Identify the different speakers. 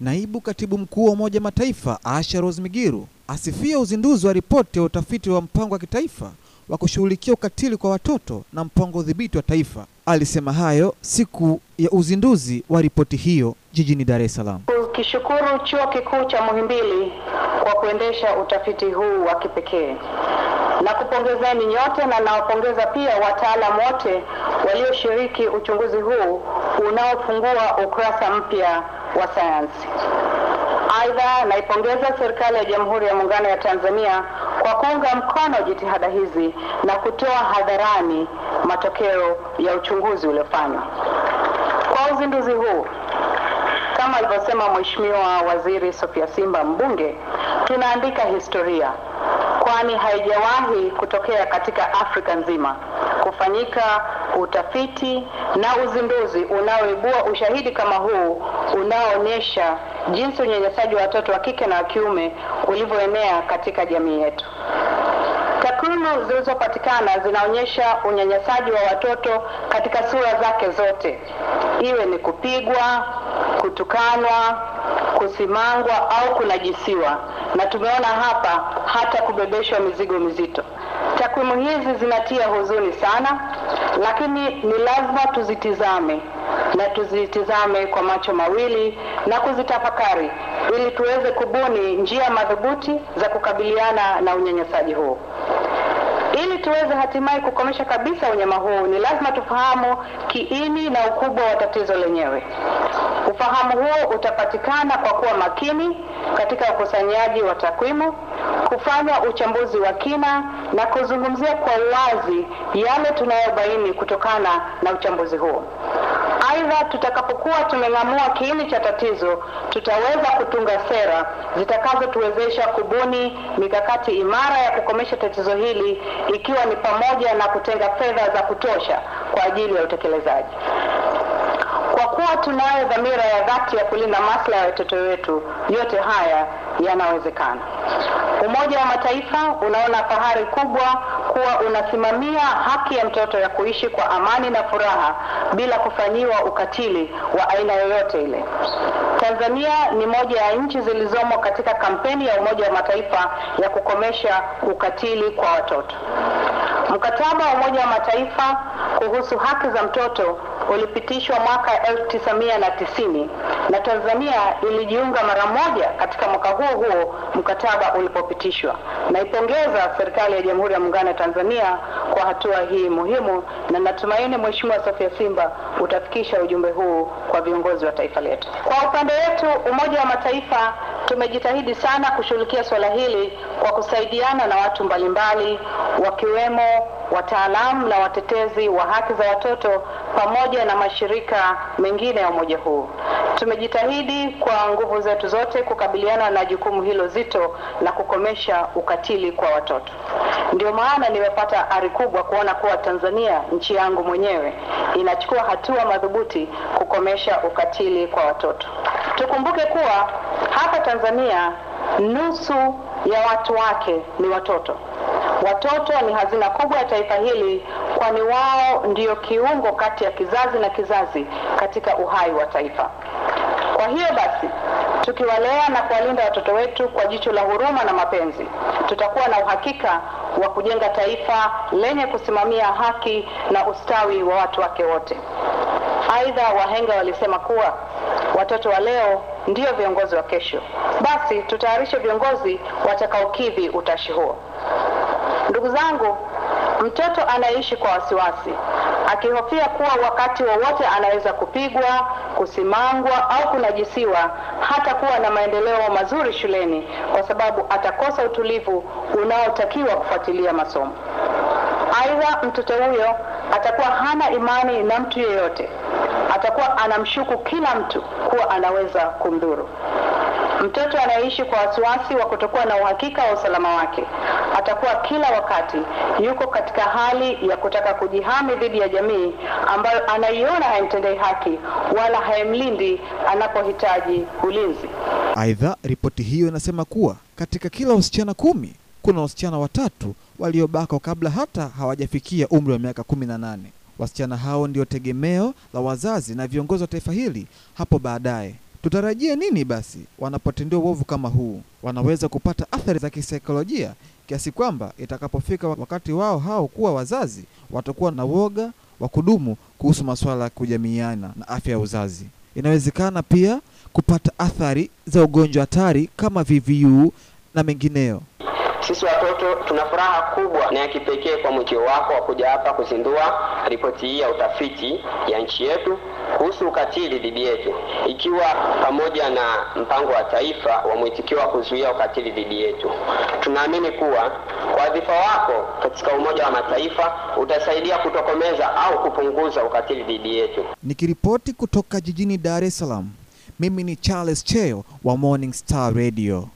Speaker 1: Naibu Katibu Mkuu wa Umoja Mataifa Asha Rose Migiru asifia uzinduzi wa ripoti ya utafiti wa mpango wa kitaifa wa kushughulikia ukatili kwa watoto na mpango udhibiti wa taifa. Alisema hayo siku ya uzinduzi wa ripoti hiyo jijini Dar es Salaam.
Speaker 2: Kishukuru Chuo Kikuu cha Muhimbili kwa kuendesha utafiti huu wa kipekee na kupongezeni nyote, na nawapongeza pia wataalamu wote walioshiriki uchunguzi huu unaofungua ukurasa mpya wa sayansi. Aidha, naipongeza serikali ya Jamhuri ya Muungano ya Tanzania kwa kuunga mkono jitihada hizi na kutoa hadharani matokeo ya uchunguzi uliofanywa. Kwa uzinduzi huu, kama alivyosema Mheshimiwa Waziri Sofia Simba mbunge, tunaandika historia, kwani haijawahi kutokea katika Afrika nzima kufanyika utafiti na uzinduzi unaoibua ushahidi kama huu unaoonyesha jinsi unyanyasaji wa watoto wa kike na wa kiume ulivyoenea katika jamii yetu. Takwimu zilizopatikana zinaonyesha unyanyasaji wa watoto katika sura zake zote, iwe ni kupigwa, kutukanwa, kusimangwa au kunajisiwa, na tumeona hapa hata kubebeshwa mizigo mizito. Takwimu hizi zinatia huzuni sana, lakini ni lazima tuzitizame na tuzitizame kwa macho mawili na kuzitafakari ili tuweze kubuni njia madhubuti za kukabiliana na unyanyasaji huu. Ili tuweze hatimaye kukomesha kabisa unyama huu, ni lazima tufahamu kiini na ukubwa wa tatizo lenyewe. Ufahamu huo utapatikana kwa kuwa makini katika ukusanyaji wa takwimu, kufanya uchambuzi wa kina na kuzungumzia kwa uwazi yale tunayobaini kutokana na uchambuzi huo. Aidha, tutakapokuwa tumeng'amua kiini cha tatizo, tutaweza kutunga sera zitakazotuwezesha kubuni mikakati imara ya kukomesha tatizo hili, ikiwa ni pamoja na kutenga fedha za kutosha kwa ajili ya utekelezaji. Kwa kuwa tunayo dhamira ya dhati ya kulinda maslahi ya watoto wetu, yote haya yanawezekana. Umoja wa Mataifa unaona fahari kubwa kuwa unasimamia haki ya mtoto ya kuishi kwa amani na furaha bila kufanyiwa ukatili wa aina yoyote ile. Tanzania ni moja ya nchi zilizomo katika kampeni ya Umoja wa Mataifa ya kukomesha ukatili kwa watoto. Mkataba wa Umoja wa Mataifa kuhusu haki za mtoto ulipitishwa mwaka 1990 na Tanzania ilijiunga mara moja katika mwaka huo huo mkataba ulipopitishwa. Naipongeza serikali ya Jamhuri ya Muungano wa Tanzania kwa hatua hii muhimu, na natumaini Mheshimiwa Sofia Simba utafikisha ujumbe huu kwa viongozi wa taifa letu. Kwa upande wetu, Umoja wa Mataifa tumejitahidi sana kushughulikia swala hili kwa kusaidiana na watu mbalimbali wakiwemo wataalamu na watetezi wa haki za watoto pamoja na mashirika mengine ya umoja huu. Tumejitahidi kwa nguvu zetu zote kukabiliana na jukumu hilo zito la kukomesha ukatili kwa watoto. Ndio maana nimepata ari kubwa kuona kuwa Tanzania, nchi yangu mwenyewe, inachukua hatua madhubuti kukomesha ukatili kwa watoto. Tukumbuke kuwa hapa Tanzania nusu ya watu wake ni watoto. Watoto ni hazina kubwa ya taifa hili, kwani wao ndio kiungo kati ya kizazi na kizazi katika uhai wa taifa. Kwa hiyo basi, tukiwalea na kuwalinda watoto wetu kwa jicho la huruma na mapenzi, tutakuwa na uhakika wa kujenga taifa lenye kusimamia haki na ustawi wa watu wake wote. Aidha, wahenga walisema kuwa watoto wa leo ndio viongozi wa kesho. Basi tutayarishe viongozi watakaokidhi utashi huo. Ndugu zangu, mtoto anaishi kwa wasiwasi, akihofia kuwa wakati wowote anaweza kupigwa, kusimangwa au kunajisiwa, hata kuwa na maendeleo mazuri shuleni, kwa sababu atakosa utulivu unaotakiwa kufuatilia masomo. Aidha, mtoto huyo atakuwa hana imani na mtu yeyote, atakuwa anamshuku kila mtu kuwa anaweza kumdhuru. Mtoto anayeishi kwa wasiwasi wa kutokuwa na uhakika wa usalama wake atakuwa kila wakati yuko katika hali ya kutaka kujihami dhidi ya jamii ambayo anaiona haimtendei haki wala haimlindi anapohitaji ulinzi.
Speaker 1: Aidha, ripoti hiyo inasema kuwa katika kila wasichana kumi kuna wasichana watatu waliobakwa kabla hata hawajafikia umri wa miaka kumi na nane. Wasichana hao ndio tegemeo la wazazi na viongozi wa taifa hili hapo baadaye. Tutarajie nini basi wanapotendewa uovu kama huu? Wanaweza kupata athari za kisaikolojia kiasi kwamba itakapofika wakati wao hao kuwa wazazi, watakuwa na woga wa kudumu kuhusu masuala ya kujamiiana na afya ya uzazi. Inawezekana pia kupata athari za ugonjwa hatari kama VVU na mengineyo.
Speaker 3: Sisi watoto tuna furaha kubwa na ya kipekee kwa mwitio wako wa kuja hapa kuzindua ripoti hii ya utafiti ya nchi yetu kuhusu ukatili dhidi yetu, ikiwa pamoja na mpango wa taifa wa mwitikio wa kuzuia ukatili dhidi yetu. Tunaamini kuwa kwa wadhifa wako katika Umoja wa Mataifa utasaidia kutokomeza au kupunguza ukatili dhidi yetu.
Speaker 1: Nikiripoti kutoka jijini Dar es Salaam, mimi ni Charles Cheo wa Morning Star Radio.